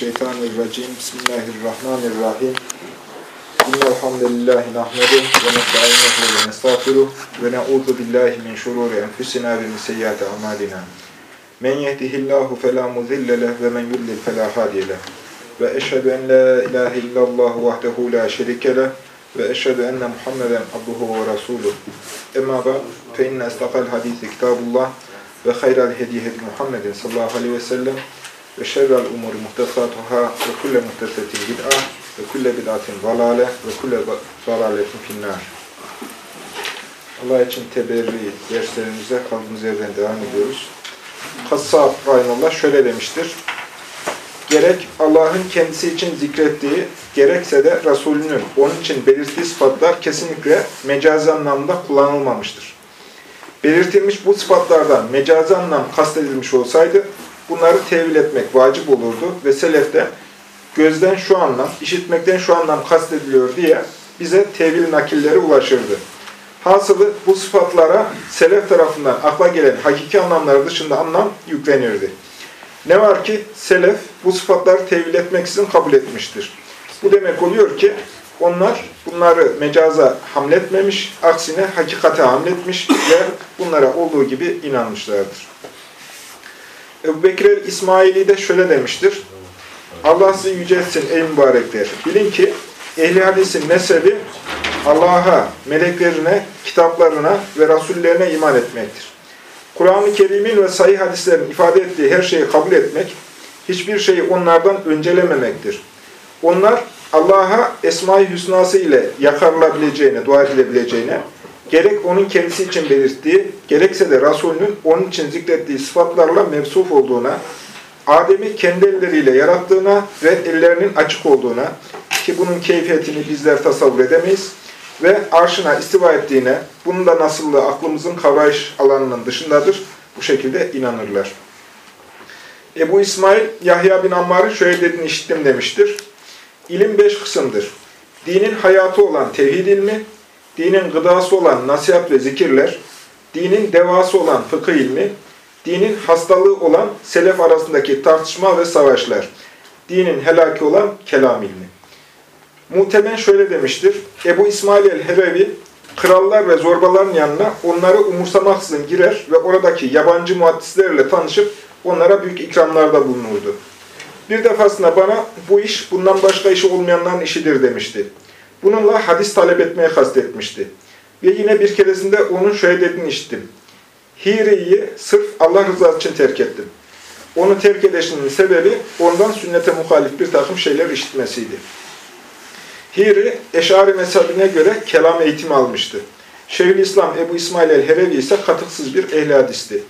Mineşşeytanirracim. Bismillahirrahmanirrahim. İnnel hamdelellahi nahmedu ve nestainuhu ve nestağfiruh ve na'udzu billahi min şururi enfusina ve min seyyiati amalina. Men yehdihillahu fela mudille leh ve men yudlil fela hadiye leh. Ve eşhedü en la ilahe illallah vahdehu la şerike leh ve eşhedü enne Muhammeden abduhu ve resuluh. Emma ba'd fe inne istakal hadisi kitabullah ve hayral hediye hedi Muhammedin sallallahu aleyhi ve sellem ve şerrel umuri muhtesatuhâ ve kulle muhtesetin bid'a ve kulle bid'atin zalâle ve kulle zalâletin finnâr. Allah için teberri derslerimize kaldığımız yerden devam ediyoruz. Kassab Rahimullah şöyle demiştir. Gerek Allah'ın kendisi için zikrettiği, gerekse de Resulünün onun için belirttiği sıfatlar kesinlikle mecazi anlamda kullanılmamıştır. Belirtilmiş bu sıfatlardan mecazi anlam kastedilmiş olsaydı, bunları tevil etmek vacip olurdu ve selefte gözden şu anlam, işitmekten şu anlam kastediliyor diye bize tevil nakilleri ulaşırdı. Hasılı bu sıfatlara selef tarafından akla gelen hakiki anlamları dışında anlam yüklenirdi. Ne var ki selef bu sıfatları tevil etmeksizin kabul etmiştir. Bu demek oluyor ki onlar bunları mecaza hamletmemiş, aksine hakikate hamletmiş ve bunlara olduğu gibi inanmışlardır. Ebu Bekir el-İsmaili de şöyle demiştir. Allah sizi yüceltsin ey mübarekler. Bilin ki ehli hadisin mezhebi Allah'a, meleklerine, kitaplarına ve rasullerine iman etmektir. Kur'an-ı Kerim'in ve sahih hadislerin ifade ettiği her şeyi kabul etmek, hiçbir şeyi onlardan öncelememektir. Onlar Allah'a Esma-i Hüsnası ile yakarılabileceğine, dua edilebileceğine, gerek onun kendisi için belirttiği, gerekse de Resulünün onun için zikrettiği sıfatlarla mevsuf olduğuna, Adem'i kendi elleriyle yarattığına ve ellerinin açık olduğuna, ki bunun keyfiyetini bizler tasavvur edemeyiz, ve arşına istiva ettiğine, bunun da nasıllığı aklımızın kavrayış alanının dışındadır, bu şekilde inanırlar. Ebu İsmail, Yahya bin Ammar'ın şöyle dediğini işittim demiştir. İlim beş kısımdır. Dinin hayatı olan tevhid ilmi, dinin gıdası olan nasihat ve zikirler, dinin devası olan fıkıh ilmi, dinin hastalığı olan selef arasındaki tartışma ve savaşlar, dinin helaki olan kelam ilmi. Muhtemen şöyle demiştir, Ebu İsmail el-Herevi, krallar ve zorbaların yanına onları umursamaksızın girer ve oradaki yabancı muhaddislerle tanışıp onlara büyük ikramlarda bulunurdu. Bir defasında bana bu iş bundan başka işi olmayanların işidir demişti. Bununla hadis talep etmeye kastetmişti. Ve yine bir keresinde onun şöyle dediğini işittim. Hiri'yi sırf Allah rızası için terk ettim. Onu terk edişinin sebebi ondan sünnete muhalif bir takım şeyler işitmesiydi. Hiri, Eşari mezhebine göre kelam eğitimi almıştı. Şeyhülislam Ebu İsmail el-Herevi ise katıksız bir ehli hadisti.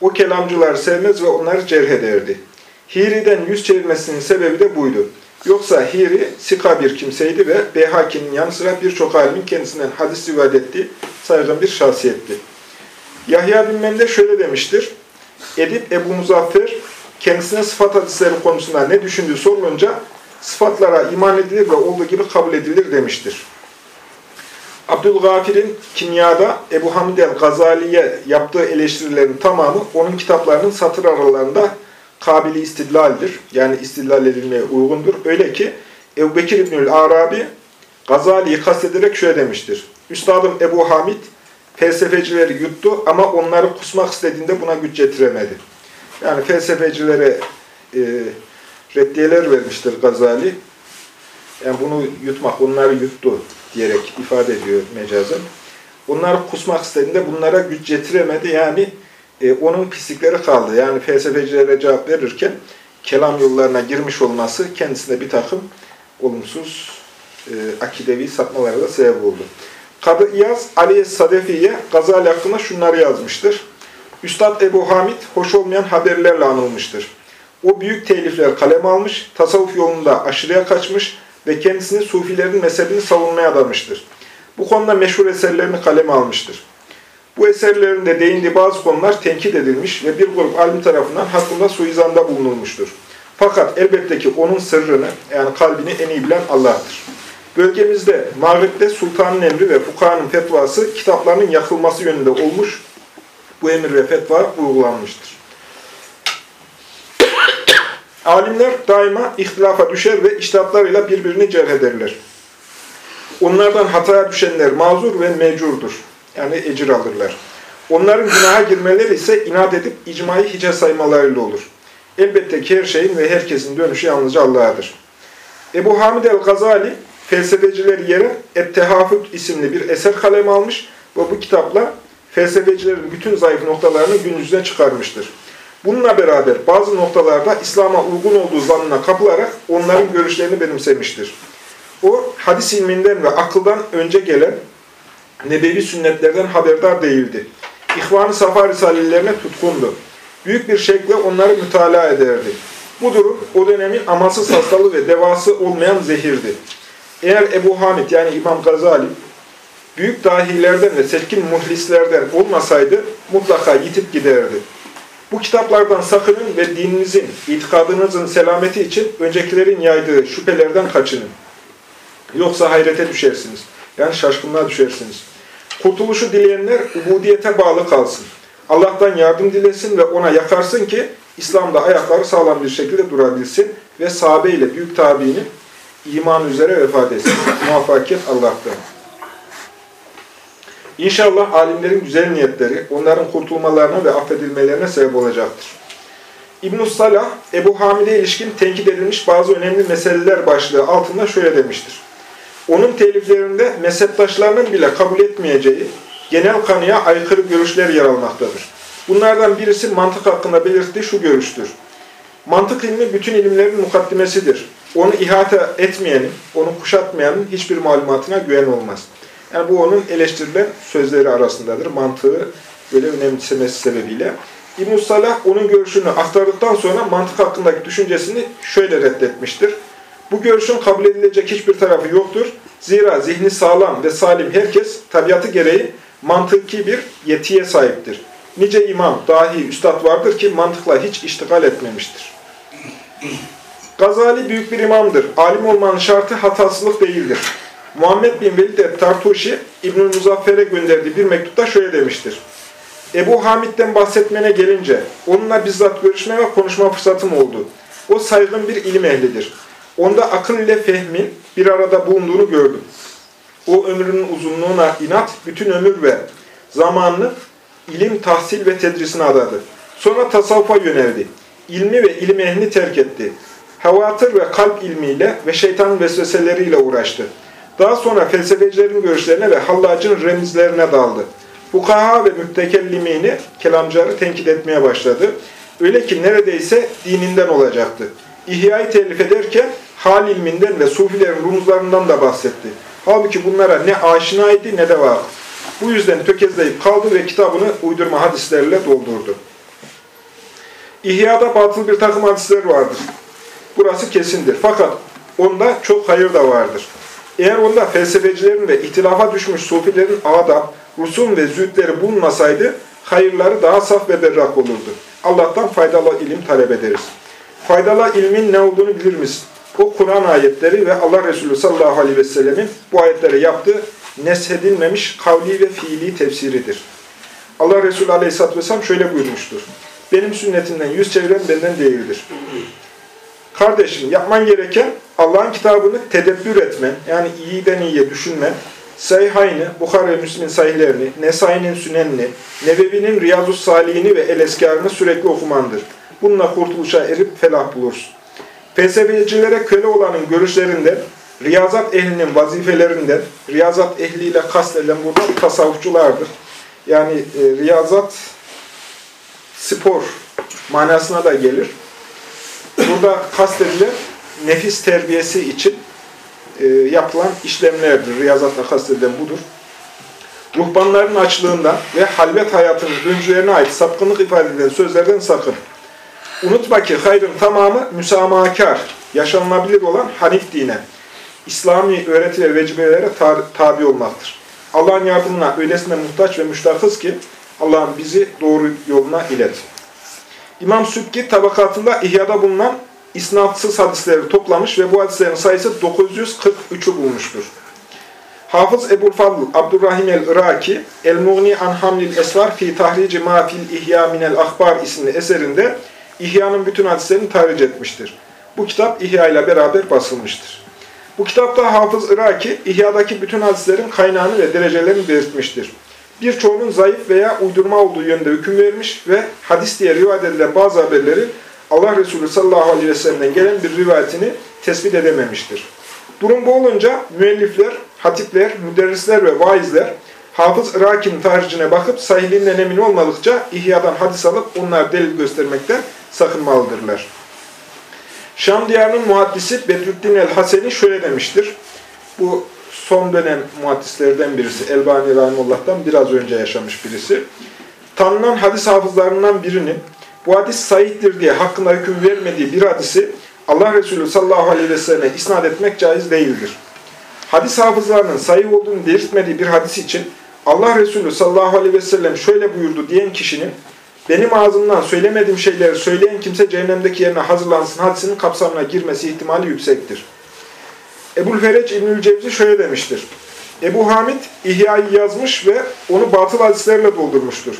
O kelamcıları sevmez ve onları cerh ederdi. Hiri'den yüz çevirmesinin sebebi de buydu. Yoksa Hiri, sika bir kimseydi ve Beyhaki'nin yanı sıra birçok alimin kendisinden hadis rivayet ettiği saygın bir şahsiyetti. Yahya bin Memde şöyle demiştir. Edip Ebu Muzaffer kendisine sıfat hadisleri konusunda ne düşündüğü sorulunca sıfatlara iman edilir ve olduğu gibi kabul edilir demiştir. Abdülgafir'in kimyada Ebu Hamid el-Gazali'ye yaptığı eleştirilerin tamamı onun kitaplarının satır aralarında kabili istidlaldir. Yani istidlal edilmeye uygundur. Öyle ki Ebu Bekir İbnül Arabi Gazali'yi kastederek şöyle demiştir. Üstadım Ebu Hamid felsefecileri yuttu ama onları kusmak istediğinde buna güç getiremedi. Yani felsefecilere e, reddiyeler vermiştir Gazali. Yani bunu yutmak, onları yuttu diyerek ifade ediyor mecazen. Onları kusmak istediğinde bunlara güç getiremedi. Yani e, onun pislikleri kaldı. Yani felsefecilere cevap verirken kelam yollarına girmiş olması kendisine bir takım olumsuz e, akidevi sapmalara da sebep oldu. Kadı İyaz Aliye Sadefi'ye Gazali hakkında şunları yazmıştır. Üstad Ebu Hamid hoş olmayan haberlerle anılmıştır. O büyük telifler kalem almış, tasavvuf yolunda aşırıya kaçmış ve kendisini sufilerin mezhebini savunmaya adamıştır. Bu konuda meşhur eserlerini kaleme almıştır. Bu eserlerinde değindiği bazı konular tenkit edilmiş ve bir grup alim tarafından hakkında suizanda bulunulmuştur. Fakat elbette ki onun sırrını, yani kalbini en iyi bilen Allah'tır. Bölgemizde, Mağrib'de sultanın emri ve fukahanın fetvası kitaplarının yakılması yönünde olmuş, bu emir ve fetva uygulanmıştır. Alimler daima ihtilafa düşer ve iştahatlarıyla birbirini cerh ederler. Onlardan hataya düşenler mazur ve mecurdur. Yani ecir alırlar. Onların günaha girmeleri ise inat edip icmayı hiçe saymalarıyla olur. Elbette ki her şeyin ve herkesin dönüşü yalnızca Allah'adır. Ebu Hamid el-Gazali felsefecileri yere Et-Tehafut isimli bir eser kaleme almış ve bu kitapla felsefecilerin bütün zayıf noktalarını gün yüzüne çıkarmıştır. Bununla beraber bazı noktalarda İslam'a uygun olduğu zannına kapılarak onların görüşlerini benimsemiştir. O hadis ilminden ve akıldan önce gelen nebevi sünnetlerden haberdar değildi. İhvan-ı Safa Risalelerine tutkundu. Büyük bir şekilde onları mütalaa ederdi. Bu durum o dönemin amasız hastalığı ve devası olmayan zehirdi. Eğer Ebu Hamid yani İmam Gazali büyük dahilerden ve seçkin muhlislerden olmasaydı mutlaka yitip giderdi. Bu kitaplardan sakının ve dininizin, itikadınızın selameti için öncekilerin yaydığı şüphelerden kaçının. Yoksa hayrete düşersiniz. Yani şaşkınlığa düşersiniz. Kurtuluşu dileyenler ubudiyete bağlı kalsın. Allah'tan yardım dilesin ve ona yakarsın ki İslam'da ayakları sağlam bir şekilde durabilsin ve sahabe ile büyük tabiinin iman üzere vefat etsin. Muvaffakiyet Allah'tan. İnşallah alimlerin güzel niyetleri onların kurtulmalarına ve affedilmelerine sebep olacaktır. İbn-i Salah, Ebu Hamid'e ilişkin tenkit edilmiş bazı önemli meseleler başlığı altında şöyle demiştir. Onun teliflerinde mezheptaşlarının bile kabul etmeyeceği genel kanıya aykırı görüşler yer almaktadır. Bunlardan birisi mantık hakkında belirttiği şu görüştür. Mantık ilmi bütün ilimlerin mukaddimesidir. Onu ihate etmeyenin, onu kuşatmayanın hiçbir malumatına güven olmaz. Yani bu onun eleştirilen sözleri arasındadır. Mantığı böyle önemsemesi sebebiyle. İbn-i Salah onun görüşünü aktardıktan sonra mantık hakkındaki düşüncesini şöyle reddetmiştir. Bu görüşün kabul edilecek hiçbir tarafı yoktur. Zira zihni sağlam ve salim herkes tabiatı gereği mantıki bir yetiye sahiptir. Nice imam, dahi, üstad vardır ki mantıkla hiç iştigal etmemiştir. Gazali büyük bir imamdır. Alim olmanın şartı hatasızlık değildir. Muhammed bin Velid Tartuşi İbnül Muzaffer'e gönderdiği bir mektupta şöyle demiştir. Ebu Hamid'den bahsetmene gelince onunla bizzat görüşme ve konuşma fırsatım oldu. O saygın bir ilim ehlidir. Onda akıl ile fehmin bir arada bulunduğunu gördüm. O ömrünün uzunluğuna inat, bütün ömür ve zamanını ilim, tahsil ve tedrisine adadı. Sonra tasavvufa yöneldi. İlmi ve ilim ehlini terk etti. Hevatır ve kalp ilmiyle ve şeytanın vesveseleriyle uğraştı. Daha sonra felsefecilerin görüşlerine ve hallacın remizlerine daldı. Fukaha ve mütekellimini, kelamcıları tenkit etmeye başladı. Öyle ki neredeyse dininden olacaktı. İhya'yı telif ederken hal ilminden ve sufilerin rumuzlarından da bahsetti. Halbuki bunlara ne aşinaydı ne de vakıf. Bu yüzden tökezleyip kaldı ve kitabını uydurma hadislerle doldurdu. İhya'da batıl bir takım hadisler vardır. Burası kesindir. Fakat onda çok hayır da vardır. Eğer onda felsefecilerin ve ihtilafa düşmüş sufilerin adab, rusum ve zühdleri bulunmasaydı, hayırları daha saf ve berrak olurdu. Allah'tan faydalı ilim talep ederiz. Faydalı ilmin ne olduğunu bilir misin? O Kur'an ayetleri ve Allah Resulü sallallahu aleyhi ve sellemin bu ayetlere yaptığı neshedilmemiş kavli ve fiili tefsiridir. Allah Resulü aleyhisselatü vesselam şöyle buyurmuştur. Benim sünnetimden yüz çeviren benden değildir. Kardeşim yapman gereken Allah'ın kitabını tedebbür etmen, yani iyiden iyiye düşünmen, Sayhaynı, Bukhara Müslim'in sahihlerini, Nesai'nin sünenini, Nebevi'nin Riyazus Salihini ve El-Eskar'ını sürekli okumandır. Bununla kurtuluşa erip felah bulursun. Felsefecilere köle olanın görüşlerinden, riyazat ehlinin vazifelerinden, riyazat ehliyle kastedilen burada tasavvufçulardır. Yani e, riyazat spor manasına da gelir. Burada kastedilen nefis terbiyesi için e, yapılan işlemlerdir. Riyazatla kastedilen budur. Ruhbanların açlığından ve halvet hayatının öncülerine ait sapkınlık ifade eden sözlerden sakın. Unutma ki hayrın tamamı müsamahakar, yaşanılabilir olan hanif dine, İslami öğreti ve vecibelere tabi olmaktır. Allah'ın yardımına öylesine muhtaç ve müştakız ki Allah'ın bizi doğru yoluna ilet. İmam Sübki tabakatında İhya'da bulunan isnatsız hadisleri toplamış ve bu hadislerin sayısı 943'ü bulmuştur. Hafız Ebu Fadl Abdurrahim el-Iraki El-Mughni an Hamlil Esvar fi tahrici ma fil ihya minel ahbar isimli eserinde İhya'nın bütün hadislerini tahric etmiştir. Bu kitap İhya ile beraber basılmıştır. Bu kitapta Hafız Iraki, İhya'daki bütün hadislerin kaynağını ve derecelerini belirtmiştir. Birçoğunun zayıf veya uydurma olduğu yönde hüküm vermiş ve hadis diye rivayet edilen bazı haberleri Allah Resulü sallallahu aleyhi ve sellem'den gelen bir rivayetini tespit edememiştir. Durum bu olunca müellifler, hatipler, müderrisler ve vaizler Hafız Iraki'nin tarihine bakıp sahilinden emin olmadıkça İhya'dan hadis alıp onlar delil göstermekten sakınmalıdırlar. Şam diyarının muhaddisi Bedrüddin el-Haseni şöyle demiştir. Bu son dönem muhaddislerden birisi. Elbani Rahimullah'tan biraz önce yaşamış birisi. Tanınan hadis hafızlarından birinin bu hadis sahihtir diye hakkında hüküm vermediği bir hadisi Allah Resulü sallallahu aleyhi ve selleme isnat etmek caiz değildir. Hadis hafızlarının sahih olduğunu belirtmediği bir hadis için Allah Resulü sallallahu aleyhi ve sellem şöyle buyurdu diyen kişinin benim ağzımdan söylemediğim şeyleri söyleyen kimse cehennemdeki yerine hazırlansın hadisinin kapsamına girmesi ihtimali yüksektir. Ebu'l Fereç İbnül Cevzi şöyle demiştir. Ebu Hamid İhya'yı yazmış ve onu batıl hadislerle doldurmuştur.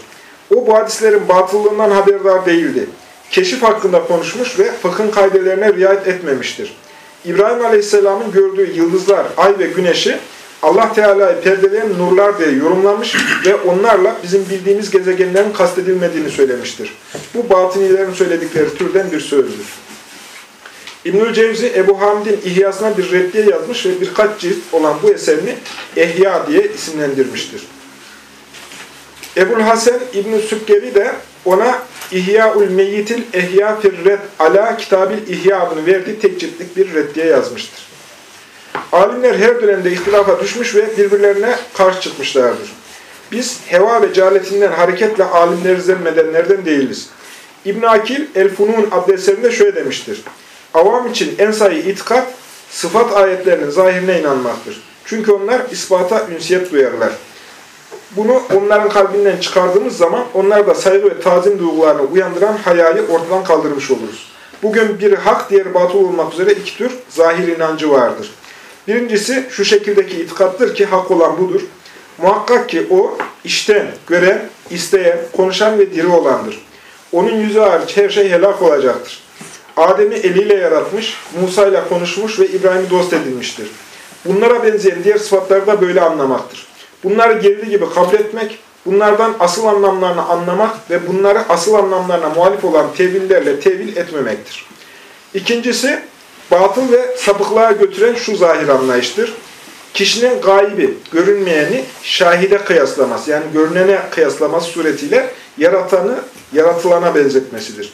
O bu hadislerin batıllığından haberdar değildi. Keşif hakkında konuşmuş ve fıkhın kaydelerine riayet etmemiştir. İbrahim Aleyhisselam'ın gördüğü yıldızlar, ay ve güneşi Allah Teala'yı perdeleyen nurlar diye yorumlamış ve onlarla bizim bildiğimiz gezegenlerin kastedilmediğini söylemiştir. Bu batınilerin söyledikleri türden bir sözdür. İbnül Cevzi Ebu Hamid'in İhyasına bir reddiye yazmış ve birkaç cilt olan bu eserini Ehya diye isimlendirmiştir. Ebul Hasan İbn-i Sükkeri de ona İhya-ul Meyyitil Ehya Firred Ala Kitabil İhya adını verdiği tek ciltlik bir reddiye yazmıştır. Alimler her dönemde ihtilafa düşmüş ve birbirlerine karşı çıkmışlardır. Biz heva ve cehaletinden hareketle alimleri zemmedenlerden değiliz. İbn Akil El-Funun adlı eserinde şöyle demiştir. Avam için en sayı itikat, sıfat ayetlerinin zahirine inanmaktır. Çünkü onlar ispata ünsiyet duyarlar. Bunu onların kalbinden çıkardığımız zaman onlar da saygı ve tazim duygularını uyandıran hayayı ortadan kaldırmış oluruz. Bugün biri hak, diğeri batıl olmak üzere iki tür zahir inancı vardır. Birincisi şu şekildeki itikattır ki hak olan budur. Muhakkak ki o işten, gören, isteyen, konuşan ve diri olandır. Onun yüzü hariç her şey helak olacaktır. Adem'i eliyle yaratmış, Musa ile konuşmuş ve İbrahim'i dost edinmiştir. Bunlara benzeyen diğer sıfatları da böyle anlamaktır. Bunları geldiği gibi kabul etmek, bunlardan asıl anlamlarını anlamak ve bunları asıl anlamlarına muhalif olan tevillerle tevil etmemektir. İkincisi, batıl ve sapıklığa götüren şu zahir anlayıştır. Kişinin gaybi, görünmeyeni şahide kıyaslaması, yani görünene kıyaslaması suretiyle yaratanı yaratılana benzetmesidir.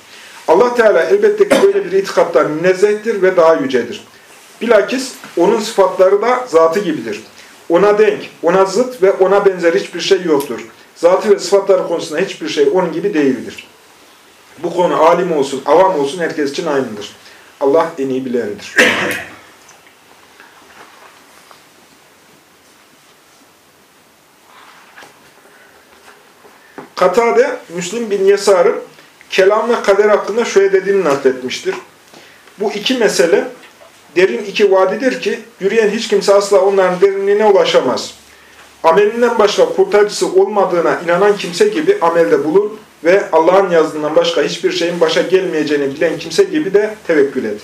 Allah Teala elbette ki böyle bir itikattan münezzehtir ve daha yücedir. Bilakis onun sıfatları da zatı gibidir. Ona denk, ona zıt ve ona benzer hiçbir şey yoktur. Zatı ve sıfatları konusunda hiçbir şey onun gibi değildir. Bu konu alim olsun, avam olsun herkes için aynıdır. Allah en iyi bilendir. Katade, Müslim bin Yesar'ın kelam ve kader hakkında şöyle dediğini nakletmiştir. Bu iki mesele derin iki vadidir ki yürüyen hiç kimse asla onların derinliğine ulaşamaz. Amelinden başka kurtarıcısı olmadığına inanan kimse gibi amelde bulun ve Allah'ın yazdığından başka hiçbir şeyin başa gelmeyeceğini bilen kimse gibi de tevekkül et.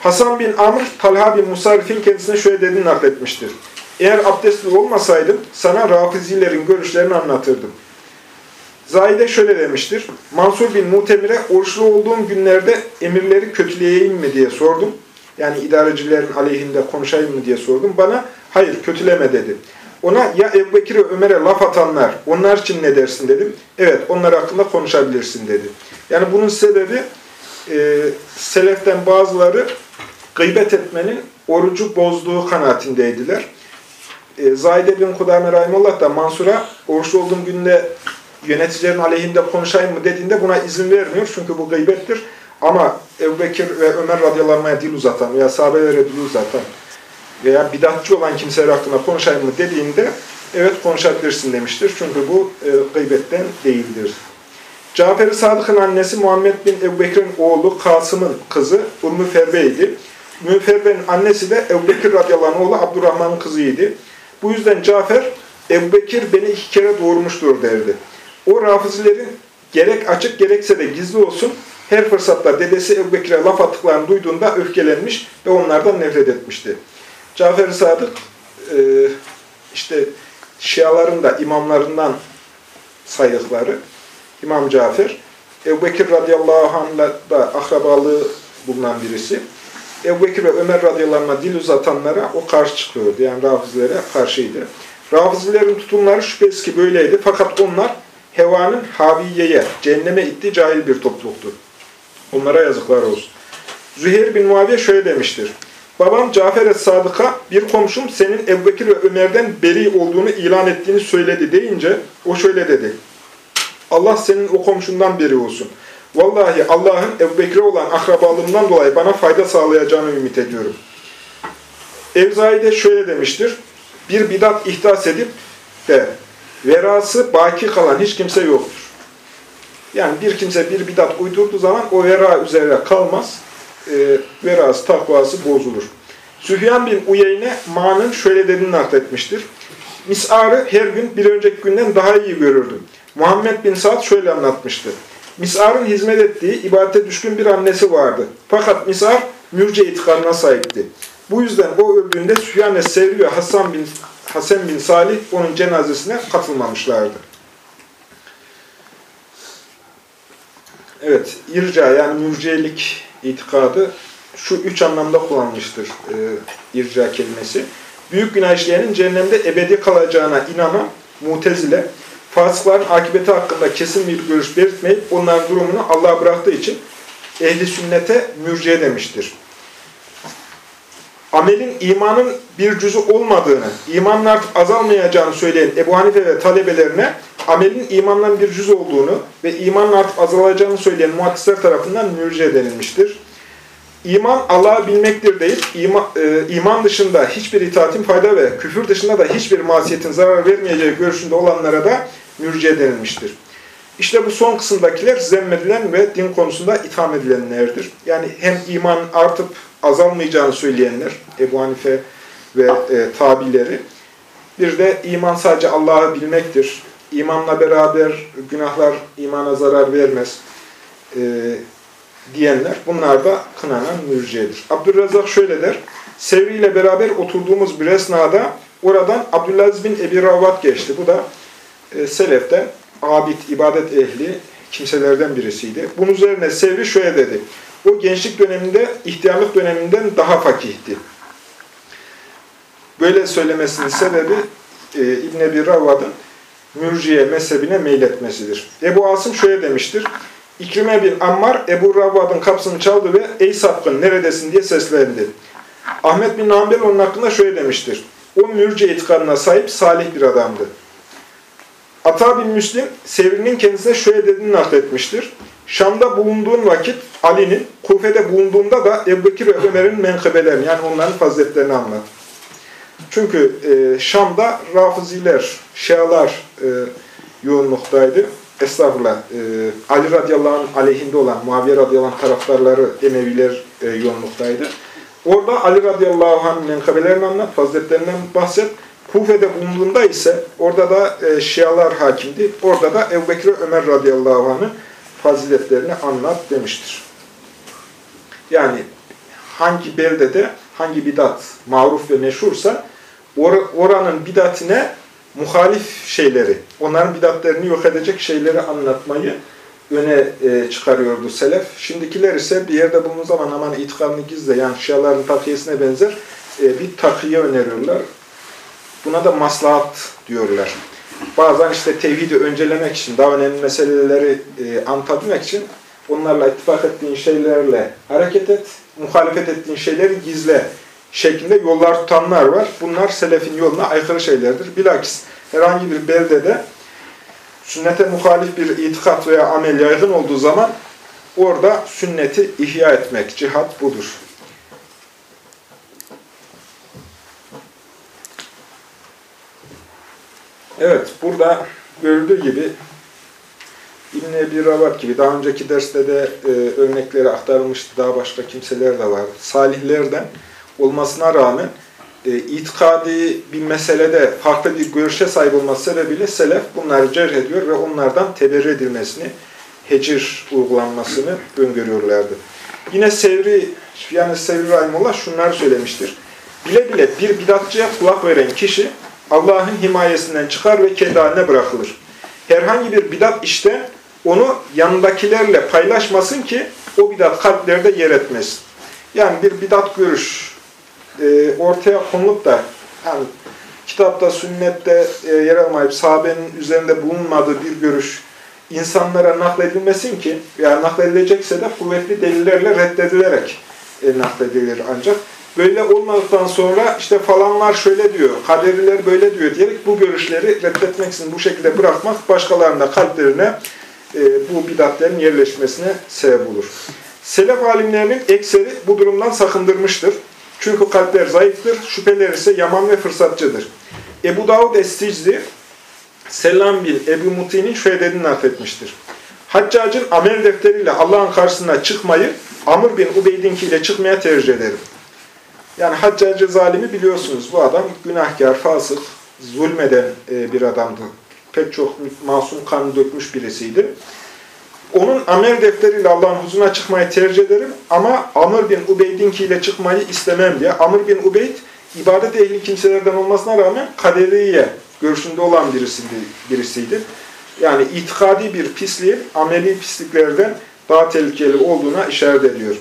Hasan bin Amr, Talha bin Musarrif'in kendisine şöyle dediğini nakletmiştir. Eğer abdestli olmasaydım sana rafizilerin görüşlerini anlatırdım. Zahide şöyle demiştir. Mansur bin Mutemir'e oruçlu olduğum günlerde emirleri kötüleyeyim mi diye sordum. Yani idarecilerin aleyhinde konuşayım mı diye sordum. Bana hayır kötüleme dedi. Ona ya Ebu Bekir'e Ömer'e laf atanlar onlar için ne dersin dedim. Evet onlar hakkında konuşabilirsin dedi. Yani bunun sebebi e, seleften bazıları gıybet etmenin orucu bozduğu kanaatindeydiler. E, Zahide bin Kudame Rahimullah da Mansur'a oruçlu olduğum günde yöneticilerin aleyhinde konuşayım mı dediğinde buna izin vermiyor. Çünkü bu gıybettir. Ama Ebu ve Ömer radyalanmaya dil uzatan veya sahabelere dil uzatan veya bidatçı olan kimseler hakkında konuşayım mı dediğinde evet konuşabilirsin demiştir. Çünkü bu e, gıybetten değildir. Cafer-i Sadık'ın annesi Muhammed bin Ebu Bekir'in oğlu Kasım'ın kızı Ümmü Ferbe'ydi. Ümmü Ferbe'nin annesi de Ebu Bekir radıyallahu oğlu Abdurrahman'ın kızıydı. Bu yüzden Cafer, Ebu Bekir beni iki kere doğurmuştur derdi. O rafizilerin gerek açık gerekse de gizli olsun her fırsatta dedesi Ebu Bekir'e laf attıklarını duyduğunda öfkelenmiş ve onlardan nefret etmişti. Cafer-i Sadık e, işte Şiaların da imamlarından saydıkları İmam Cafer, Ebu Bekir radıyallahu anh'la da akrabalığı bulunan birisi. Ebu Bekir ve Ömer radıyallahu anh'a dil uzatanlara o karşı çıkıyordu. Yani rafizlere karşıydı. Rafizilerin tutumları şüphesiz ki böyleydi. Fakat onlar hevanın haviyeye, cehenneme ittiği cahil bir topluluktu. Onlara yazıklar olsun. Züheyr bin Muaviye şöyle demiştir. Babam Cafer es-Sadık'a bir komşum senin Ebu Bekir ve Ömer'den beri olduğunu ilan ettiğini söyledi deyince o şöyle dedi. Allah senin o komşundan beri olsun. Vallahi Allah'ın Ebu Bekir'e olan akrabalığından dolayı bana fayda sağlayacağını ümit ediyorum. Evzai de şöyle demiştir. Bir bidat ihdas edip de verası baki kalan hiç kimse yoktur. Yani bir kimse bir bidat uydurduğu zaman o vera üzerine kalmaz. E, verası, takvası bozulur. Süfyan bin Uyeyne Ma'nın şöyle dediğini nakletmiştir. Mis'arı her gün bir önceki günden daha iyi görürdüm. Muhammed bin Sa'd şöyle anlatmıştı. Mis'ar'ın hizmet ettiği, ibadete düşkün bir annesi vardı. Fakat Mis'ar mürce itikadına sahipti. Bu yüzden o öldüğünde Süfyan Sevri ve Hasan bin, Hasan bin Salih onun cenazesine katılmamışlardı. Evet, irca yani mürcelik itikadı şu üç anlamda kullanmıştır e, irca kelimesi. Büyük günah işleyenin cehennemde ebedi kalacağına inanan mutezile, fasıkların akıbeti hakkında kesin bir görüş belirtmeyip onların durumunu Allah'a bıraktığı için ehli sünnete mürciye demiştir. Amelin imanın bir cüzü olmadığını, imanın artık azalmayacağını söyleyen Ebu Hanife ve talebelerine amelin imandan bir cüz olduğunu ve imanın artık azalacağını söyleyen muhaddisler tarafından mürciye denilmiştir. İman Allah'ı bilmektir değil, iman, e, iman dışında hiçbir itaatin fayda ve küfür dışında da hiçbir masiyetin zarar vermeyeceği görüşünde olanlara da mürciye denilmiştir. İşte bu son kısımdakiler zemmedilen ve din konusunda itham edilenlerdir. Yani hem iman artıp azalmayacağını söyleyenler, Ebu Hanife ve e, tabileri, bir de iman sadece Allah'ı bilmektir. İmanla beraber günahlar imana zarar vermez e, diyenler, bunlar da kınanan mürciyedir. Abdülrezzak şöyle der, Sevri ile beraber oturduğumuz bir esnada oradan Abdülaziz bin Ebi Ravvat geçti. Bu da e, Selef'ten abid, ibadet ehli kimselerden birisiydi. Bunun üzerine Sevri şöyle dedi. O gençlik döneminde, ihtiyarlık döneminden daha fakihti. Böyle söylemesinin sebebi e, İbn Ebi Ravvad'ın mürciye mezhebine meyletmesidir. Ebu Asım şöyle demiştir. İkrime bin Ammar Ebu Ravvad'ın kapısını çaldı ve ey sapkın neredesin diye seslendi. Ahmet bin Hanbel onun hakkında şöyle demiştir. O mürce itikadına sahip salih bir adamdı. Ata bin Müslim Sevri'nin kendisine şöyle dediğini nakletmiştir. Şam'da bulunduğun vakit Ali'nin, Kufe'de bulunduğunda da Ebu Bekir ve Ömer'in menkıbelerini yani onların faziletlerini anlat. Çünkü e, Şam'da Rafiziler, Şialar e, yoğunluktaydı. Estağfurullah, e, Ali radıyallahu anh aleyhinde olan, Muaviye radıyallahu anh taraftarları Emeviler e, yoğunluktaydı. Orada Ali radıyallahu anh menkıbelerini anlat, faziletlerinden bahset. Kufe'de bulunduğunda ise orada da e, Şialar hakimdi. Orada da Ebu Bekir Ömer radıyallahu anh'ın faziletlerini anlat demiştir. Yani hangi beldede hangi bidat maruf ve meşhursa or oranın bidatine muhalif şeyleri, onların bidatlerini yok edecek şeyleri anlatmayı öne e, çıkarıyordu selef. Şimdikiler ise bir yerde bulunduğu zaman aman itikadını gizle, yani şiaların takiyesine benzer e, bir takiye öneriyorlar. Buna da maslahat diyorlar. Bazen işte tevhidi öncelemek için, daha önemli meseleleri e, anlatabilmek için onlarla ittifak ettiğin şeylerle hareket et, muhalefet ettiğin şeyleri gizle şeklinde yollar tutanlar var. Bunlar selefin yoluna aykırı şeylerdir. Bilakis herhangi bir beldede sünnete muhalif bir itikat veya amel yaygın olduğu zaman orada sünneti ihya etmek, cihat budur. Evet, burada görüldüğü gibi İbn Ebi Ravat gibi daha önceki derste de e, örnekleri aktarılmıştı. Daha başka kimseler de var. Salihlerden olmasına rağmen e, itikadi bir meselede farklı bir görüşe sahip olması sebebiyle selef bunları cerh ediyor ve onlardan teberri edilmesini hecir uygulanmasını öngörüyorlardı. Yine Sevri, yani Sevri Rahimullah şunları söylemiştir. Bile bile bir bidatçıya kulak veren kişi Allah'ın himayesinden çıkar ve kendi haline bırakılır. Herhangi bir bidat işte onu yanındakilerle paylaşmasın ki o bidat kalplerde yer etmesin. Yani bir bidat görüş e, ortaya konulup da yani kitapta, sünnette e, yer almayıp sahabenin üzerinde bulunmadığı bir görüş insanlara nakledilmesin ki veya nakledilecekse de kuvvetli delillerle reddedilerek e, nakledilir ancak. Böyle olmadıktan sonra işte falanlar şöyle diyor, kaderiler böyle diyor diyerek bu görüşleri reddetmek için bu şekilde bırakmak başkalarında kalplerine e, bu bidatlerin yerleşmesine sebep olur. Selef alimlerinin ekseri bu durumdan sakındırmıştır. Çünkü kalpler zayıftır, şüpheler ise yaman ve fırsatçıdır. Ebu Davud Es-Sicdi, Selam bin Ebu Muti'nin şöyle dediğini nakletmiştir. Haccacın amel defteriyle Allah'ın karşısına çıkmayı Amr bin Ubeydinki çıkmaya tercih ederim. Yani Haccacı zalimi biliyorsunuz. Bu adam günahkar, fasık, zulmeden e, bir adamdı. Pek çok masum kan dökmüş birisiydi. Onun amel defteriyle Allah'ın huzuruna çıkmayı tercih ederim ama Amr bin Ubeydinki ile çıkmayı istemem diye. Amr bin Ubeyd ibadet ehli kimselerden olmasına rağmen kaderiye görüşünde olan birisiydi. birisiydi. Yani itikadi bir pisliğin ameli pisliklerden daha tehlikeli olduğuna işaret ediyor.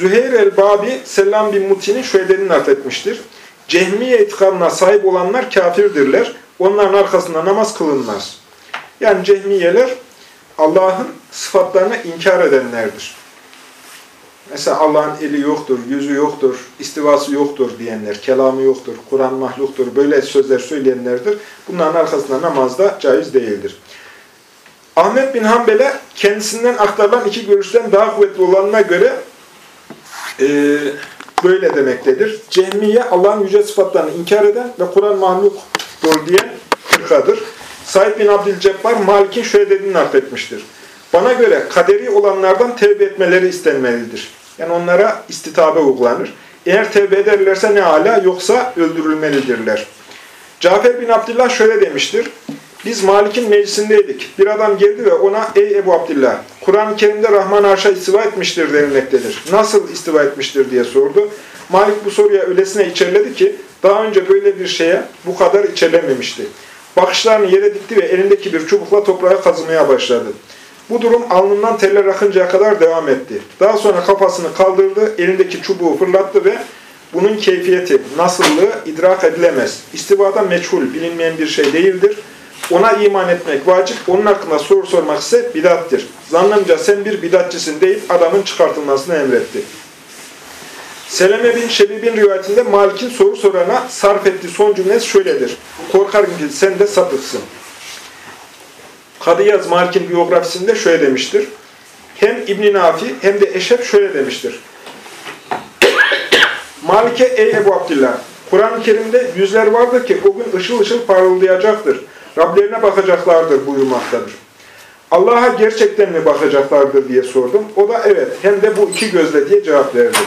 Züheyr el-Babi Selam bin Muti'nin şöyle nakletmiştir. Cehmiye itikadına sahip olanlar kafirdirler. Onların arkasında namaz kılınmaz. Yani cehmiyeler Allah'ın sıfatlarını inkar edenlerdir. Mesela Allah'ın eli yoktur, yüzü yoktur, istivası yoktur diyenler, kelamı yoktur, Kur'an mahluktur, böyle sözler söyleyenlerdir. Bunların arkasında namaz da caiz değildir. Ahmet bin Hanbel'e kendisinden aktarılan iki görüşten daha kuvvetli olanına göre e, böyle demektedir. Cehmiye Allah'ın yüce sıfatlarını inkar eden ve Kur'an mahluktur diyen fırkadır. Said bin Abdülcebbar Malik'in şöyle dediğini nakletmiştir. Bana göre kaderi olanlardan tevbe etmeleri istenmelidir. Yani onlara istitabe uygulanır. Eğer tevbe ederlerse ne hala yoksa öldürülmelidirler. Cafer bin Abdullah şöyle demiştir. Biz Malik'in meclisindeydik. Bir adam geldi ve ona ey Ebu Abdillah Kur'an-ı Kerim'de Rahman Arş'a istiva etmiştir denilmektedir. Nasıl istiva etmiştir diye sordu. Malik bu soruya öylesine içerledi ki daha önce böyle bir şeye bu kadar içerlememişti. Bakışlarını yere dikti ve elindeki bir çubukla toprağa kazımaya başladı. Bu durum alnından teller akıncaya kadar devam etti. Daha sonra kafasını kaldırdı, elindeki çubuğu fırlattı ve bunun keyfiyeti, nasıllığı idrak edilemez. İstivada meçhul, bilinmeyen bir şey değildir. Ona iman etmek vacip, onun hakkında soru sormak ise bidattir. Zannımca sen bir bidatçısın deyip adamın çıkartılmasını emretti. Seleme bin Şebib'in rivayetinde Malik'in soru sorana sarf ettiği son cümlesi şöyledir. Korkarım ki sen de sapıksın. Kadıyaz Malik'in biyografisinde şöyle demiştir. Hem İbn Nafi hem de Eşep şöyle demiştir. Malik'e ey Ebu Abdillah, Kur'an-ı Kerim'de yüzler vardır ki o gün ışıl ışıl parıldayacaktır. Rablerine bakacaklardır buyurmaktadır. Allah'a gerçekten mi bakacaklardır diye sordum. O da evet hem de bu iki gözle diye cevap verdi.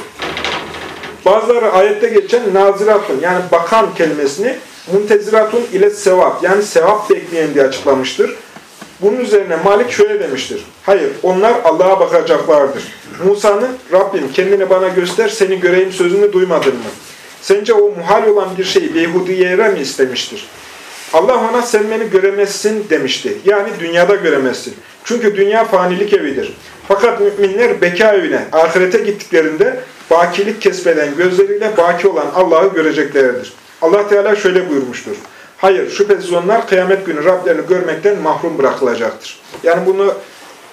Bazıları ayette geçen naziratun yani bakan kelimesini munteziratun ile sevap yani sevap bekleyen diye açıklamıştır. Bunun üzerine Malik şöyle demiştir. Hayır onlar Allah'a bakacaklardır. Musa'nın Rabbim kendini bana göster seni göreyim sözünü duymadın mı? Sence o muhal olan bir şeyi beyhudi yere mi istemiştir? Allah ona sen beni göremezsin demişti. Yani dünyada göremezsin. Çünkü dünya fanilik evidir. Fakat müminler beka evine, ahirete gittiklerinde bakilik kesbeden gözleriyle baki olan Allah'ı göreceklerdir. Allah Teala şöyle buyurmuştur. Hayır, şüphesiz onlar kıyamet günü Rablerini görmekten mahrum bırakılacaktır. Yani bunu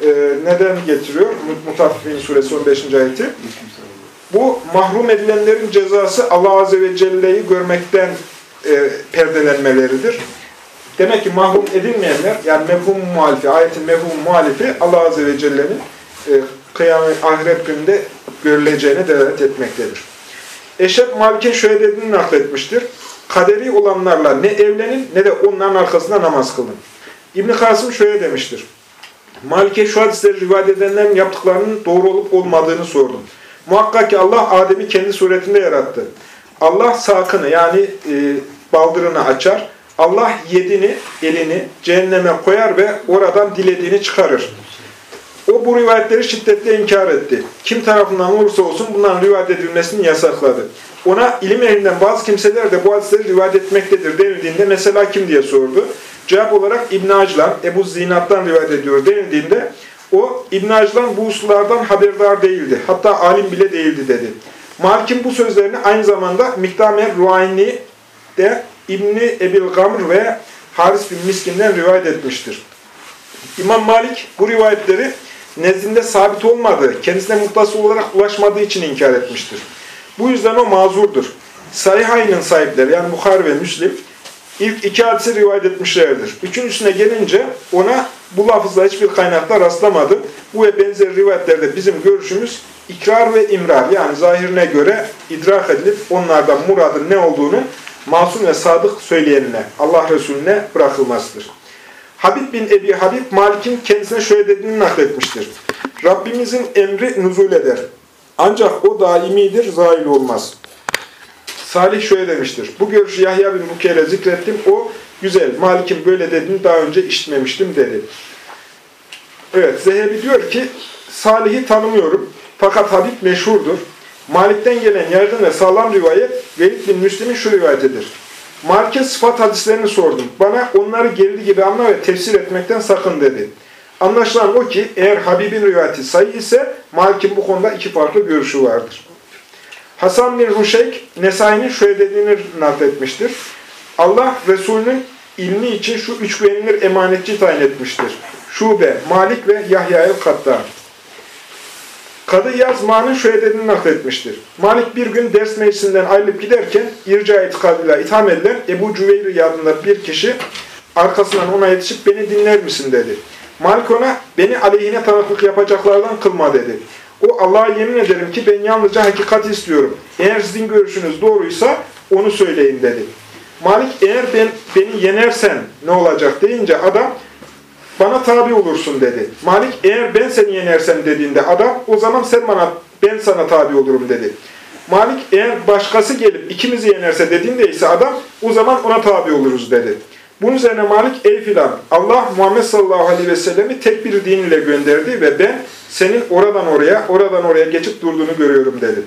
e, neden getiriyor? Mutaffifin suresi 15. ayeti. Bu mahrum edilenlerin cezası Allah Azze ve Celle'yi görmekten e, perdelenmeleridir. Demek ki mahrum edilmeyenler, yani mefhum muhalifi, ayetin mefhum muhalifi Allah Azze ve Celle'nin e, kıyamet, ahiret gününde görüleceğine delalet etmektedir. Eşref Malik'in şöyle dediğini nakletmiştir. Kaderi olanlarla ne evlenin ne de onların arkasında namaz kılın. İbn Kasım şöyle demiştir. Malik'e şu hadisleri rivayet edenlerin yaptıklarının doğru olup olmadığını sordum. Muhakkak ki Allah Adem'i kendi suretinde yarattı. Allah sakını yani e, baldırını açar. Allah yedini, elini cehenneme koyar ve oradan dilediğini çıkarır. O bu rivayetleri şiddetle inkar etti. Kim tarafından olursa olsun bunların rivayet edilmesini yasakladı. Ona ilim elinden bazı kimseler de bu hadisleri rivayet etmektedir denildiğinde mesela kim diye sordu. Cevap olarak İbn Aclan, Ebu Zinat'tan rivayet ediyor denildiğinde o İbn Aclan bu hususlardan haberdar değildi. Hatta alim bile değildi dedi. Malik'in bu sözlerini aynı zamanda Mikdamer Ruayni de İbni Ebil Gamr ve Haris bin Miskin'den rivayet etmiştir. İmam Malik bu rivayetleri nezdinde sabit olmadığı, kendisine muttasıl olarak ulaşmadığı için inkar etmiştir. Bu yüzden o mazurdur. Sahihay'ın sahipleri yani Bukhari ve Müslim ilk iki hadisi rivayet etmişlerdir. Üçüncüsüne gelince ona bu lafızla hiçbir kaynakta rastlamadı. Bu ve benzeri rivayetlerde bizim görüşümüz ikrar ve imrar yani zahirine göre idrak edilip onlardan muradın ne olduğunu masum ve sadık söyleyenine, Allah Resulüne bırakılmasıdır. Habib bin Ebi Habib, Malik'in kendisine şöyle dediğini nakletmiştir. Rabbimizin emri nuzul eder. Ancak o daimidir, zail olmaz. Salih şöyle demiştir. Bu görüşü Yahya bin Bukeyre zikrettim. O güzel, Malik'in böyle dediğini daha önce işitmemiştim dedi. Evet, Zehebi diyor ki, Salih'i tanımıyorum. Fakat Habib meşhurdur. Malik'ten gelen yaygın ve sağlam rivayet Velid bin Müslim'in şu rivayetidir. Malik'e sıfat hadislerini sordum. Bana onları geldi gibi anla ve tefsir etmekten sakın dedi. Anlaşılan o ki eğer Habib'in rivayeti sayı ise Malik'in bu konuda iki farklı görüşü vardır. Hasan bin Ruşeyk Nesai'nin şöyle dediğini nakletmiştir. Allah Resulünün ilmi için şu üç güvenilir emanetçi tayin etmiştir. Şube, Malik ve Yahya el-Kattar. Kadı Yazma'nın şöyle dediğini nakletmiştir. Malik bir gün ders meclisinden ayrılıp giderken irca itikadıyla itham edilen Ebu Cüveyri adında bir kişi arkasından ona yetişip beni dinler misin dedi. Malik ona beni aleyhine tanıklık yapacaklardan kılma dedi. O Allah'a yemin ederim ki ben yalnızca hakikat istiyorum. Eğer sizin görüşünüz doğruysa onu söyleyin dedi. Malik eğer ben beni yenersen ne olacak deyince adam bana tabi olursun dedi. Malik eğer ben seni yenersem dediğinde adam o zaman sen bana ben sana tabi olurum dedi. Malik eğer başkası gelip ikimizi yenerse dediğinde ise adam o zaman ona tabi oluruz dedi. Bunun üzerine Malik ey filan Allah Muhammed sallallahu aleyhi ve sellemi tek bir din ile gönderdi ve ben senin oradan oraya oradan oraya geçip durduğunu görüyorum dedi.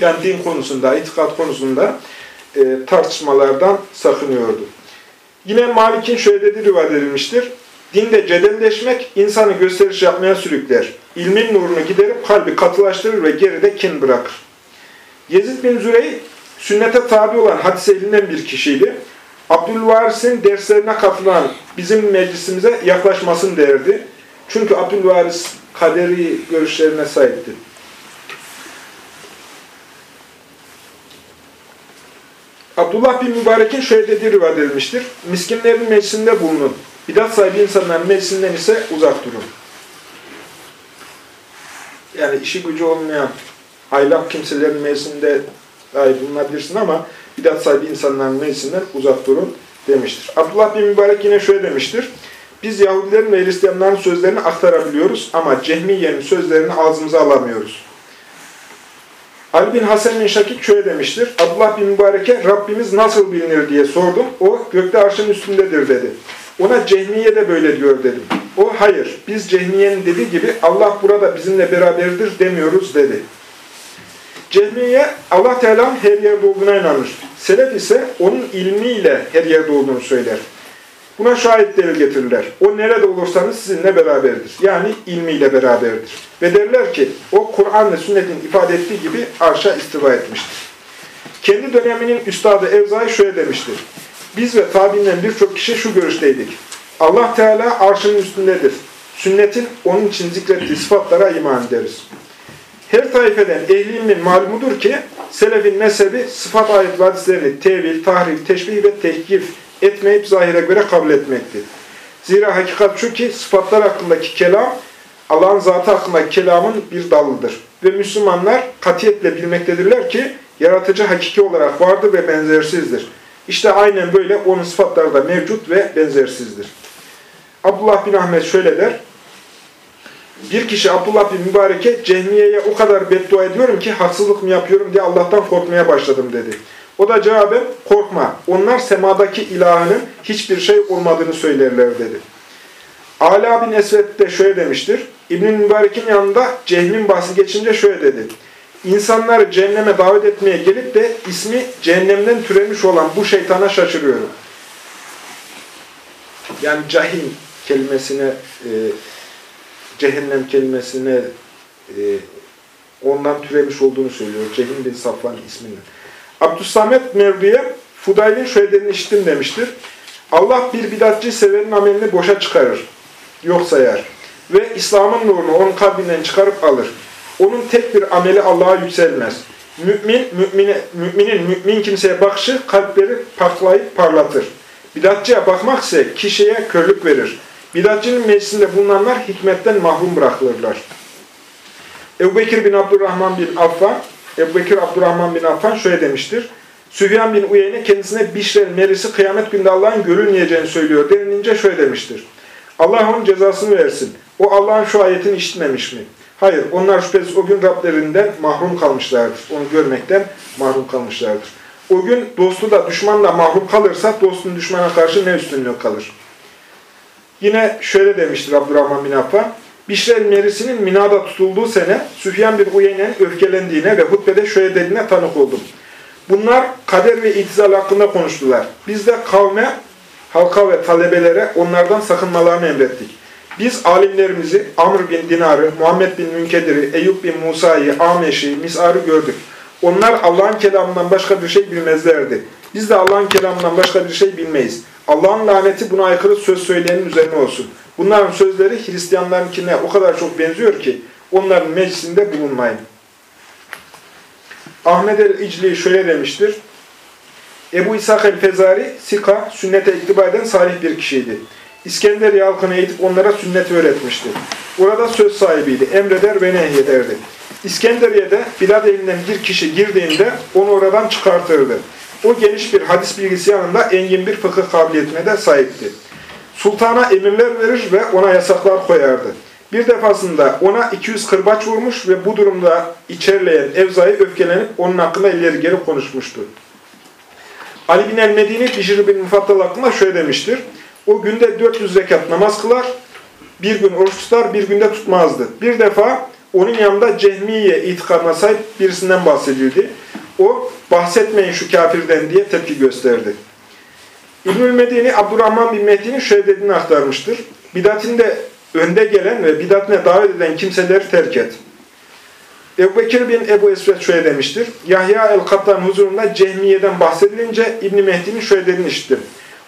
Yani din konusunda, itikat konusunda e, tartışmalardan sakınıyordu. Yine Malik'in şöyle dediği rivayet edilmiştir. Dinde cedelleşmek insanı gösteriş yapmaya sürükler. İlmin nurunu giderip kalbi katılaştırır ve geride kin bırakır. Yezid bin Zürey sünnete tabi olan hadis elinden bir kişiydi. Abdülvaris'in derslerine katılan bizim meclisimize yaklaşmasın derdi. Çünkü Abdülvaris kaderi görüşlerine sahipti. Abdullah bin Mübarek'in şöyle dediği rivayet edilmiştir. Miskinlerin meclisinde bulunun. Bidat sahibi insanların meclisinden ise uzak durun. Yani işi gücü olmayan haylak kimselerin meclisinde dahi bulunabilirsin ama bidat sahibi insanların meclisinden uzak durun demiştir. Abdullah bin Mübarek yine şöyle demiştir. Biz Yahudilerin ve Hristiyanların sözlerini aktarabiliyoruz ama Cehmiye'nin sözlerini ağzımıza alamıyoruz. Ali bin Hasan bin Şakik şöyle demiştir. Abdullah bin Mübarek'e Rabbimiz nasıl bilinir diye sordum. O gökte arşın üstündedir dedi. Ona Cehmiye de böyle diyor dedim. O hayır biz Cehmiye'nin dediği gibi Allah burada bizimle beraberdir demiyoruz dedi. Cehmiye Allah Teala'nın her yerde olduğuna inanır. Selef ise onun ilmiyle her yerde olduğunu söyler. Buna şahit delil getirirler. O nerede olursanız sizinle beraberdir. Yani ilmiyle beraberdir. Ve derler ki o Kur'an ve sünnetin ifade ettiği gibi arşa istiva etmiştir. Kendi döneminin üstadı Evzai şöyle demiştir. Biz ve tabiinden birçok kişi şu görüşteydik. Allah Teala arşının üstündedir. Sünnetin onun için zikrettiği sıfatlara iman ederiz. Her taifeden ehli ilmin malumudur ki selefin mezhebi sıfat ayet hadislerini tevil, tahrif, teşbih ve tehkif etmeyip zahire göre kabul etmektir. Zira hakikat şu ki sıfatlar hakkındaki kelam Allah'ın zatı hakkındaki kelamın bir dalıdır. Ve Müslümanlar katiyetle bilmektedirler ki yaratıcı hakiki olarak vardır ve benzersizdir. İşte aynen böyle onun sıfatları da mevcut ve benzersizdir. Abdullah bin Ahmet şöyle der. Bir kişi Abdullah bin Mübarek'e Cehmiye'ye o kadar beddua ediyorum ki haksızlık mı yapıyorum diye Allah'tan korkmaya başladım dedi. O da cevaben korkma. Onlar semadaki ilahının hiçbir şey olmadığını söylerler dedi. Ala bin Esved de şöyle demiştir. İbn-i Mübarek'in yanında Cehm'in bahsi geçince şöyle dedi. İnsanları cehenneme davet etmeye gelip de ismi cehennemden türemiş olan bu şeytana şaşırıyorum. Yani cahim kelimesine, e, cehennem kelimesine e, ondan türemiş olduğunu söylüyor. Cehim bin Safvan isminden. Abdüssamet Mevri'ye Fudayl'in şöyle dediğini işittim demiştir. Allah bir bidatçı severin amelini boşa çıkarır, yok sayar ve İslam'ın nurunu onun kalbinden çıkarıp alır. Onun tek bir ameli Allah'a yükselmez. Mümin, mümine, müminin mümin kimseye bakışı kalpleri paklayıp parlatır. Bidatçıya bakmak ise kişiye körlük verir. Bidatçının meclisinde bulunanlar hikmetten mahrum bırakılırlar. Ebu Bekir bin Abdurrahman bin Affan, Ebu Bekir Abdurrahman bin Affan şöyle demiştir. Süfyan bin Uyeyne kendisine Bişrel Merisi kıyamet günde Allah'ın görülmeyeceğini söylüyor denilince şöyle demiştir. Allah onun cezasını versin. O Allah'ın şu ayetini işitmemiş mi? Hayır, onlar şüphesiz o gün Rablerinden mahrum kalmışlardır. Onu görmekten mahrum kalmışlardır. O gün dostu da düşman da mahrum kalırsa dostun düşmana karşı ne üstünlüğü kalır? Yine şöyle demiştir Abdurrahman bin Affan. Bişrel Merisi'nin Mina'da tutulduğu sene Süfyan bir Uyeyne'nin öfkelendiğine ve hutbede şöyle dediğine tanık oldum. Bunlar kader ve itizal hakkında konuştular. Biz de kavme, halka ve talebelere onlardan sakınmalarını emrettik. Biz alimlerimizi Amr bin Dinar'ı, Muhammed bin Münkedir'i, Eyüp bin Musa'yı, Ameş'i, Mis'ar'ı gördük. Onlar Allah'ın kelamından başka bir şey bilmezlerdi. Biz de Allah'ın kelamından başka bir şey bilmeyiz. Allah'ın laneti buna aykırı söz söyleyenin üzerine olsun. Bunların sözleri Hristiyanlarınkine o kadar çok benziyor ki onların meclisinde bulunmayın. Ahmet el-İcli şöyle demiştir. Ebu İshak el-Fezari, Sika, sünnete iktiba eden salih bir kişiydi. İskenderiye halkını eğitip onlara sünneti öğretmişti. Orada söz sahibiydi, emreder ve nehyederdi. İskenderiye'de Bilal elinden bir kişi girdiğinde onu oradan çıkartırdı. O geniş bir hadis bilgisi yanında engin bir fıkıh kabiliyetine de sahipti. Sultana emirler verir ve ona yasaklar koyardı. Bir defasında ona 200 kırbaç vurmuş ve bu durumda içerleyen Evza'yı öfkelenip onun hakkında ileri geri konuşmuştu. Ali bin el-Medini Bişir bin Mufattal hakkında şöyle demiştir. O günde 400 rekat namaz kılar, bir gün oruç tutar, bir günde tutmazdı. Bir defa onun yanında Cehmiye itikadına sahip birisinden bahsedildi. O, bahsetmeyin şu kafirden diye tepki gösterdi. İbnül Medini, Abdurrahman bin Mehdi'nin şöyle dediğini aktarmıştır. Bidatinde önde gelen ve bidatine davet eden kimseleri terk et. Ebu Bekir bin Ebu Esved şöyle demiştir. Yahya el-Kattan huzurunda Cehmiye'den bahsedilince İbn Mehdi'nin şöyle dediğini işittim.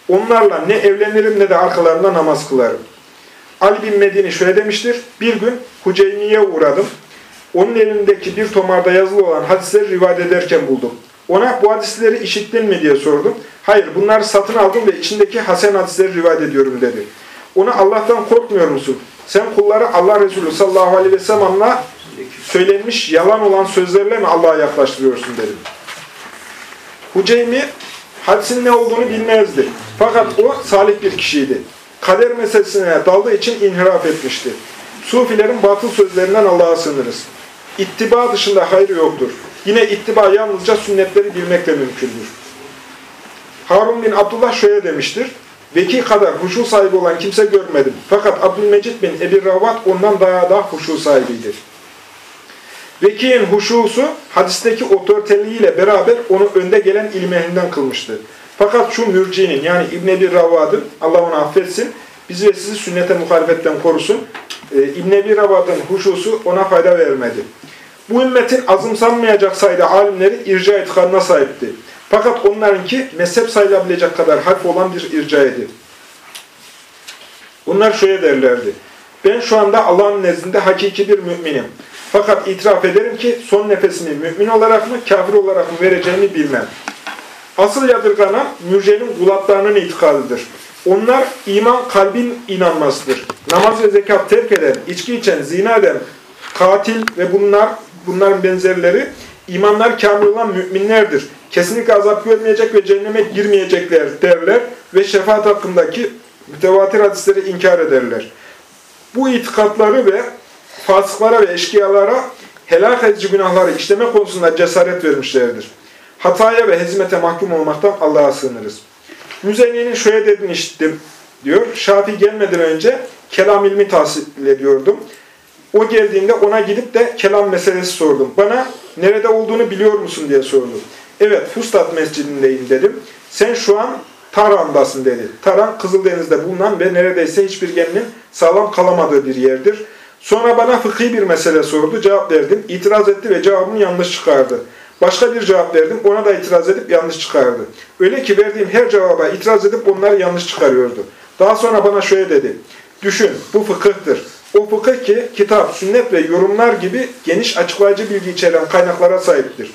Onlarla ne evlenirim ne de arkalarında namaz kılarım. Ali bin Medini şöyle demiştir. Bir gün Huceyni'ye uğradım. Onun elindeki bir tomarda yazılı olan hadisleri rivayet ederken buldum. Ona bu hadisleri işittin mi diye sordum. Hayır bunları satın aldım ve içindeki hasen hadisleri rivayet ediyorum dedi. Ona Allah'tan korkmuyor musun? Sen kulları Allah Resulü sallallahu aleyhi ve sellem'la söylenmiş yalan olan sözlerle mi Allah'a yaklaştırıyorsun dedim. Huceymi hadisin ne olduğunu bilmezdi. Fakat o salih bir kişiydi. Kader meselesine daldığı için inhiraf etmişti. Sufilerin batıl sözlerinden Allah'a sığınırız. İttiba dışında hayır yoktur. Yine ittiba yalnızca sünnetleri bilmekle mümkündür. Harun bin Abdullah şöyle demiştir. Veki kadar huşu sahibi olan kimse görmedim. Fakat Abdülmecid bin Ebi Ravat ondan daha da huşu sahibiydi. Veki'nin huşusu hadisteki otoriteliğiyle beraber onu önde gelen ilim ehlinden kılmıştı. Fakat şu mürcinin yani İbn Ebi Ravad'ın Allah onu affetsin, bizi ve sizi sünnete muhalefetten korusun. Ee, İbn Ebi Ravad'ın huşusu ona fayda vermedi. Bu ümmetin azımsanmayacak sayıda alimleri irca itikadına sahipti. Fakat onlarınki mezhep sayılabilecek kadar harf olan bir irca. Bunlar şöyle derlerdi. Ben şu anda Allah'ın nezdinde hakiki bir müminim. Fakat itiraf ederim ki son nefesimi mümin olarak mı, kafir olarak mı vereceğimi bilmem. Asıl yadırganan mürcenin gulatlarının itikadıdır. Onlar iman kalbin inanmasıdır. Namaz ve zekat terk eden, içki içen, zina eden, katil ve bunlar bunların benzerleri imanlar kamil olan müminlerdir. Kesinlikle azap görmeyecek ve cehenneme girmeyecekler derler ve şefaat hakkındaki mütevatir hadisleri inkar ederler. Bu itikatları ve fasıklara ve eşkıyalara helak edici günahları işleme konusunda cesaret vermişlerdir. Hataya ve hizmete mahkum olmaktan Allah'a sığınırız. Müzeyni'nin şöyle işittim diyor. Şafi gelmeden önce kelam ilmi tahsil ediyordum. O geldiğinde ona gidip de kelam meselesi sordum. Bana nerede olduğunu biliyor musun diye sordu. Evet Fustat mescidindeyim dedim. Sen şu an Taran'dasın dedi. Taran Kızıldeniz'de bulunan ve neredeyse hiçbir geminin sağlam kalamadığı bir yerdir. Sonra bana fıkhi bir mesele sordu. Cevap verdim. İtiraz etti ve cevabını yanlış çıkardı. Başka bir cevap verdim. Ona da itiraz edip yanlış çıkardı. Öyle ki verdiğim her cevaba itiraz edip onları yanlış çıkarıyordu. Daha sonra bana şöyle dedi. Düşün, bu fıkıhtır. O fıkıh ki kitap, sünnet ve yorumlar gibi geniş açıklayıcı bilgi içeren kaynaklara sahiptir.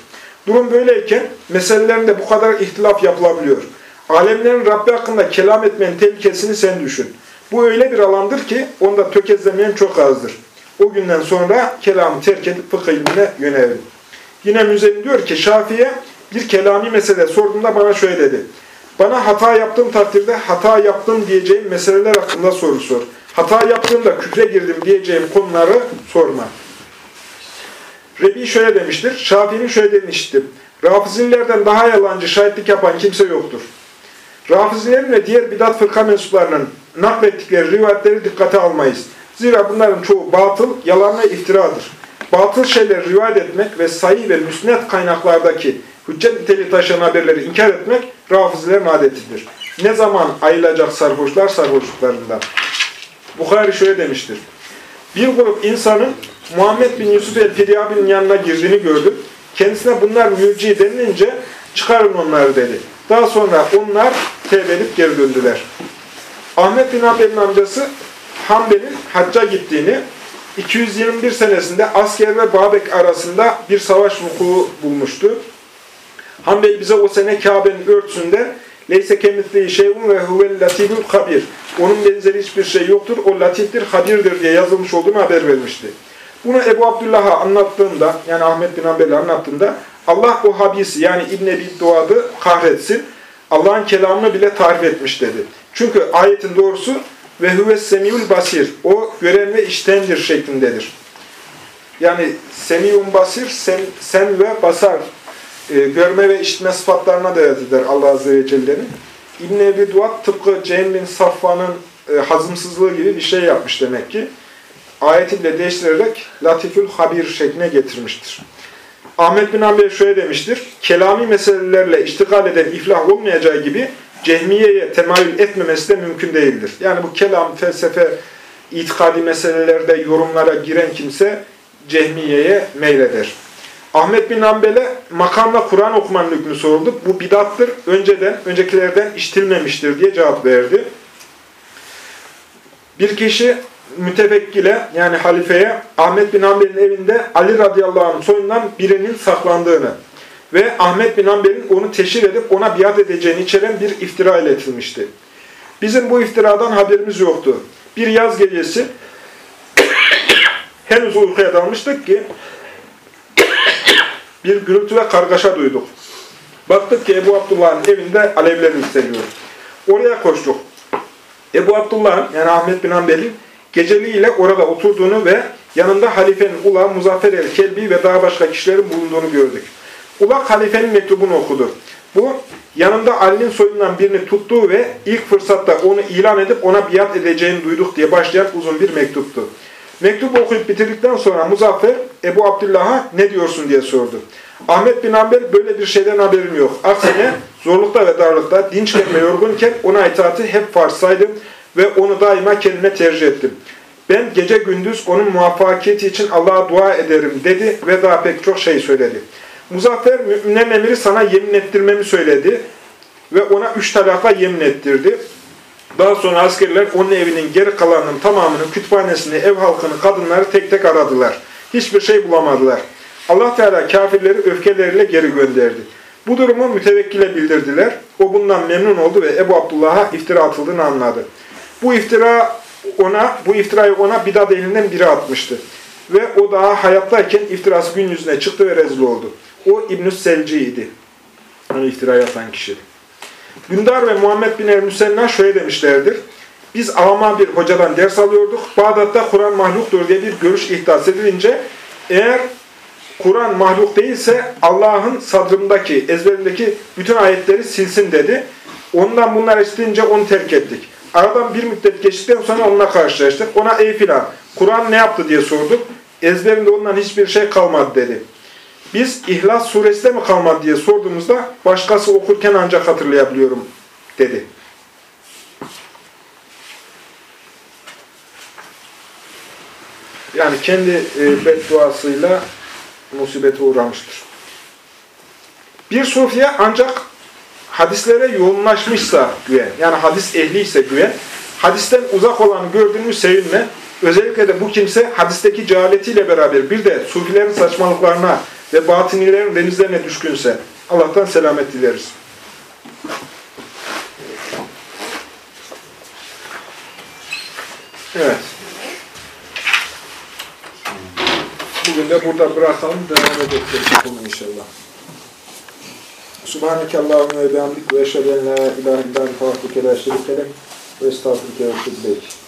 Durum böyleyken meselelerinde bu kadar ihtilaf yapılabiliyor. Alemlerin Rabbi hakkında kelam etmenin tehlikesini sen düşün. Bu öyle bir alandır ki onda tökezlemeyen çok azdır. O günden sonra kelamı terk edip fıkıh ilmine yöneldim. Yine Müzeyyin diyor ki Şafi'ye bir kelami mesele sorduğunda bana şöyle dedi. Bana hata yaptığım takdirde hata yaptım diyeceğim meseleler hakkında soru sor. Hata yaptığımda küfre girdim diyeceğim konuları sorma. Rebi şöyle demiştir. Şafii'nin şöyle dediğini işittim. Rafizilerden daha yalancı şahitlik yapan kimse yoktur. Rafizilerin ve diğer bidat fırka mensuplarının naklettikleri rivayetleri dikkate almayız. Zira bunların çoğu batıl, yalan ve iftiradır. Batıl şeyleri rivayet etmek ve sayı ve müsnet kaynaklardaki hüccet niteliği taşıyan haberleri inkar etmek rafizilerin adetidir. Ne zaman ayılacak sarhoşlar sarhoşluklarından. Bukhari şöyle demiştir. Bir grup insanın Muhammed bin Yusuf el-Firyabi'nin yanına girdiğini gördüm. Kendisine bunlar mürci denilince çıkarın onları dedi. Daha sonra onlar tevbe edip geri döndüler. Ahmet bin Hanbel'in amcası Hanbel'in hacca gittiğini, 221 senesinde asker ve Babek arasında bir savaş vuku bulmuştu. Hanbel bize o sene Kabe'nin örtüsünde Leyse kemitliği şeyun ve huvel latifül kabir. Onun benzeri hiçbir şey yoktur. O latiftir, habirdir diye yazılmış olduğunu haber vermişti. Bunu Ebu Abdullah'a anlattığında, yani Ahmet bin Hanbel'e anlattığında Allah o habisi yani İbn Ebi Duad'ı kahretsin. Allah'ın kelamını bile tarif etmiş dedi. Çünkü ayetin doğrusu ve huves semiul basir. O gören ve iştendir şeklindedir. Yani semiyun basir, sen, sen ve basar e, görme ve işitme sıfatlarına delalet eder Allah Azze ve Celle'nin. İbn-i Ebi Duat tıpkı Cem bin Safvan'ın e, hazımsızlığı gibi bir şey yapmış demek ki. Ayeti bile değiştirerek Latifül Habir şekline getirmiştir. Ahmet bin Hanbel şöyle demiştir. Kelami meselelerle iştigal eden iflah olmayacağı gibi cehmiyeye temayül etmemesi de mümkün değildir. Yani bu kelam, felsefe, itikadi meselelerde yorumlara giren kimse cehmiyeye meyleder. Ahmet bin Hanbel'e makamla Kur'an okumanın hükmü soruldu. Bu bidattır, önceden, öncekilerden işitilmemiştir diye cevap verdi. Bir kişi mütevekkile yani halifeye Ahmet bin Hanbel'in evinde Ali radıyallahu anh soyundan birinin saklandığını ve Ahmet bin Hanbel'in onu teşhir edip ona biat edeceğini içeren bir iftira iletilmişti. Bizim bu iftiradan haberimiz yoktu. Bir yaz gecesi henüz uykuya dalmıştık ki bir gürültü ve kargaşa duyduk. Baktık ki Ebu Abdullah'ın evinde alevler yükseliyor. Oraya koştuk. Ebu Abdullah'ın yani Ahmet bin Hanbel'in geceliğiyle orada oturduğunu ve yanında halifenin ula Muzaffer el-Kelbi ve daha başka kişilerin bulunduğunu gördük. Ulak halifenin mektubunu okudu. Bu yanında Ali'nin soyundan birini tuttuğu ve ilk fırsatta onu ilan edip ona biat edeceğini duyduk diye başlayan uzun bir mektuptu. Mektubu okuyup bitirdikten sonra Muzaffer Ebu Abdullah'a ne diyorsun diye sordu. Ahmet bin Hanbel böyle bir şeyden haberim yok. Aksine zorlukta ve darlıkta dinçken ve yorgunken ona itaati hep farz saydım ve onu daima kendime tercih ettim. Ben gece gündüz onun muvaffakiyeti için Allah'a dua ederim dedi ve daha pek çok şey söyledi. Muzaffer müminlerin emiri sana yemin ettirmemi söyledi ve ona üç talaka yemin ettirdi. Daha sonra askerler onun evinin geri kalanının tamamını, kütüphanesini, ev halkını, kadınları tek tek aradılar. Hiçbir şey bulamadılar. Allah Teala kafirleri öfkeleriyle geri gönderdi. Bu durumu mütevekkile bildirdiler. O bundan memnun oldu ve Ebu Abdullah'a iftira atıldığını anladı. Bu iftira ona, bu iftirayı ona bidat elinden biri atmıştı. Ve o daha hayattayken iftirası gün yüzüne çıktı ve rezil oldu. O İbn-i Selci'ydi. Onu iftirayı atan kişi. Dündar ve Muhammed bin el-Müsenna şöyle demişlerdir. Biz avama bir hocadan ders alıyorduk. Bağdat'ta Kur'an mahluktur diye bir görüş ihdas edilince eğer Kur'an mahluk değilse Allah'ın sadrımdaki, ezberindeki bütün ayetleri silsin dedi. Ondan bunlar isteyince onu terk ettik. Aradan bir müddet geçtikten sonra onunla karşılaştık. Ona ey filan, Kur'an ne yaptı diye sorduk. Ezberinde ondan hiçbir şey kalmadı dedi. Biz İhlas suresinde mi kalmadı diye sorduğumuzda başkası okurken ancak hatırlayabiliyorum dedi. Yani kendi e, bedduasıyla musibete uğramıştır. Bir sufiye ancak hadislere yoğunlaşmışsa güven, yani hadis ehliyse güven, hadisten uzak olanı gördün mü sevinme. Özellikle de bu kimse hadisteki cehaletiyle beraber bir de sufilerin saçmalıklarına ve batinilerin denizlerine düşkünse Allah'tan selamet dileriz. Evet. Bugün de burada bırakalım, devam edelim inşallah. Subhaneke Allahümme ve bihamdik ve eşhedü en la ilahe illa ve estağfurüke ve etûbü.